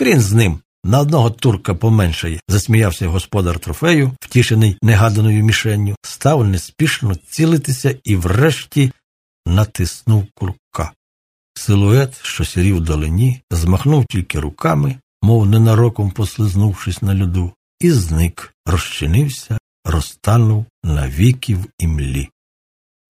Крін з ним. На одного турка поменшає, засміявся господар трофею, втішений негаданою мішенню, став неспішно цілитися і врешті натиснув курка. Силует, що сірів вдалині, змахнув тільки руками, мов ненароком послизнувшись на льоду, і зник, розчинився, розтанув навіки в імлі.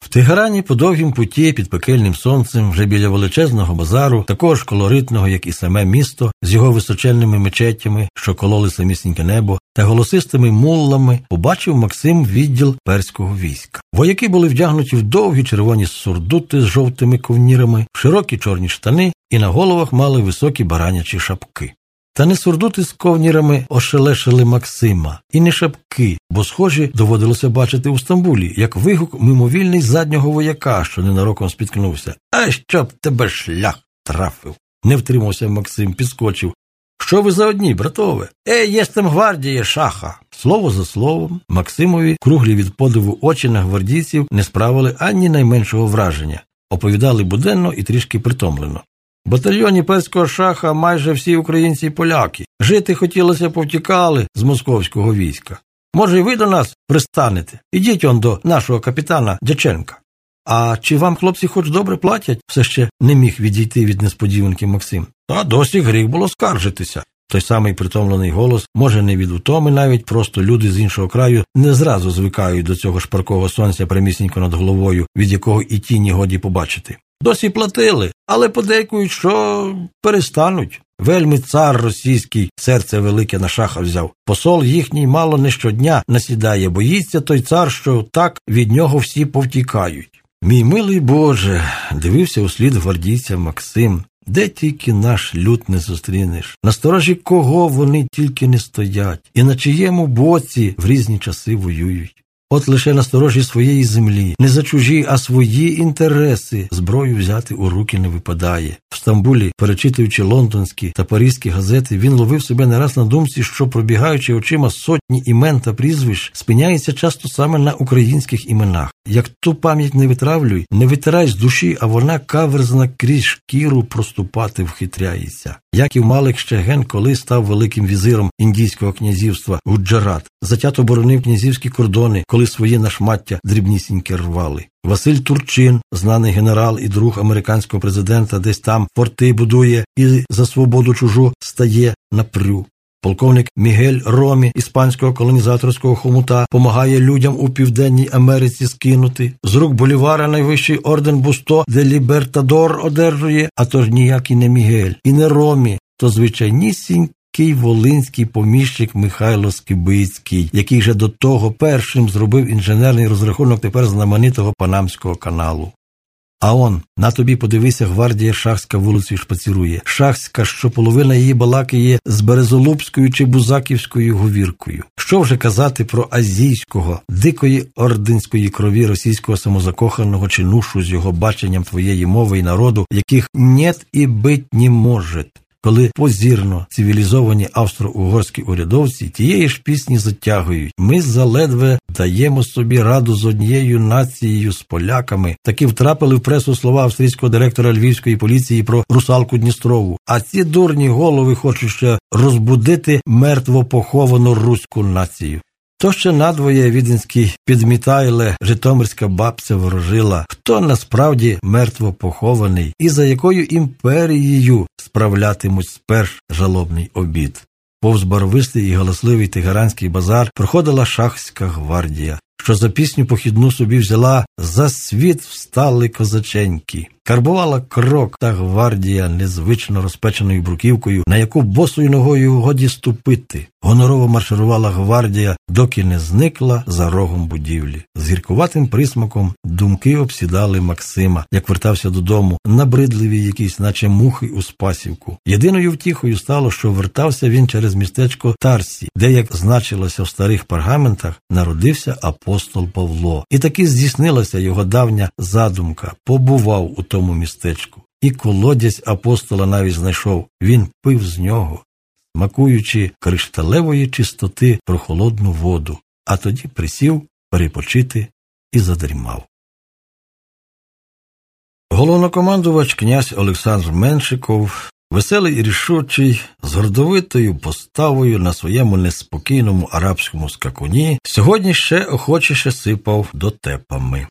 В Тегерані по довгім путі під пекельним сонцем, вже біля величезного базару, такого ж колоритного, як і саме місто, з його височенними мечетями, що кололи самісіньке небо, та голосистими муллами, побачив Максим відділ перського війська. Вояки були вдягнуті в довгі червоні сурдути з жовтими ковнірами, в широкі чорні штани і на головах мали високі баранячі шапки. Та не сурдути з ковнірами ошелешили Максима, і не шапки, бо схожі доводилося бачити у Стамбулі, як вигук мимовільний заднього вояка, що ненароком спіткнувся. А щоб тебе шлях трафив. Не втримався Максим, підскочив. Що ви за одні, братове? Е, єстем гвардія, шаха. Слово за словом, Максимові, круглі від подиву очі на гвардійців не справили ані найменшого враження. Оповідали буденно і трішки притомлено батальйоні перського шаха майже всі українці і поляки. Жити хотілося повтікали з московського війська. Може, і ви до нас пристанете? Ідіть он до нашого капітана Дяченка. А чи вам хлопці хоч добре платять? все ще не міг відійти від несподіванки Максим. Та досі гріх було скаржитися. Той самий притомлений голос, може, не від утоми, навіть просто люди з іншого краю не зразу звикають до цього шпаркого сонця прямісінько над головою, від якого і тіні годі побачити. Досі платили, але подейкують, що перестануть. Вельми цар російський серце велике на шаха взяв. Посол їхній мало не щодня насідає, боїться той цар, що так від нього всі повтікають. Мій милий Боже, дивився услід гвардійця Максим. Де тільки наш люд не зустрінеш, на сторожі кого вони тільки не стоять, і на чиєму боці в різні часи воюють. От лише на сторожі своєї землі, не за чужі, а свої інтереси зброю взяти у руки не випадає. В Стамбулі, перечитуючи лондонські та паризькі газети, він ловив себе не раз на думці, що, пробігаючи очима сотні імен та прізвищ, спиняється часто саме на українських іменах. Як ту пам'ять не витравлюй, не витирай з душі, а вона каверзна крізь шкіру проступати вхитряється. Яків Малик ще ген коли став великим візиром індійського князівства Гуджарат, затято боронив князівські кордони, коли свої нашмаття дрібнісіньке рвали. Василь Турчин, знаний генерал і друг американського президента, десь там форти будує і за свободу чужу стає на прю. Полковник Мігель Ромі, іспанського колонізаторського хомута, помагає людям у Південній Америці скинути. З рук Болівара найвищий орден Бусто, де Лібертадор одержує, а то ж ніякий не Мігель і не Ромі, то звичайнісінький волинський поміщик Михайло Скибицький, який же до того першим зробив інженерний розрахунок тепер знаменитого Панамського каналу. А он, на тобі подивися, гвардія шахська вулицею шпацірує. Шахська, що половина її балаки є з Березолубською чи Бузаківською говіркою. Що вже казати про азійського, дикої ординської крові російського самозакоханого чинушу з його баченням твоєї мови і народу, яких нет і бить не може коли позірно цивілізовані австро-угорські урядовці тієї ж пісні затягують. Ми заледве даємо собі раду з однією нацією з поляками. Таки втрапили в пресу слова австрійського директора львівської поліції про русалку Дністрову. А ці дурні голови хочуть ще розбудити мертво поховану руську націю. То ще надвоє віденські підмітайле Житомирська бабця ворожила, хто насправді мертво похований і за якою імперією справлятимуть сперш жалобний обід. Повз барвистий і галасливий тигаранський базар проходила шахська гвардія, що за пісню похідну собі взяла за світ встали козаченьки. Карбувала крок та гвардія незвично розпеченою бруківкою, на яку босою ногою годі ступити. Гонорово марширувала гвардія, доки не зникла за рогом будівлі. З гіркуватим присмаком думки обсідали Максима, як вертався додому, набридливі якісь, наче мухи у спасівку. Єдиною втіхою стало, що вертався він через містечко Тарсі, де, як значилося в старих паргаментах, народився апостол Павло. І таки здійснилася його давня задумка, побував у тому містечку. І колодязь апостола навіть знайшов. Він пив з нього, смакуючи кришталевої чистоти прохолодну воду, а тоді присів перепочити і задрімав. Головнокомандувач князь Олександр Меншиков Веселий і рішучий, з гордовитою поставою на своєму неспокійному арабському скакуні, сьогодні ще охочіше сипав дотепами.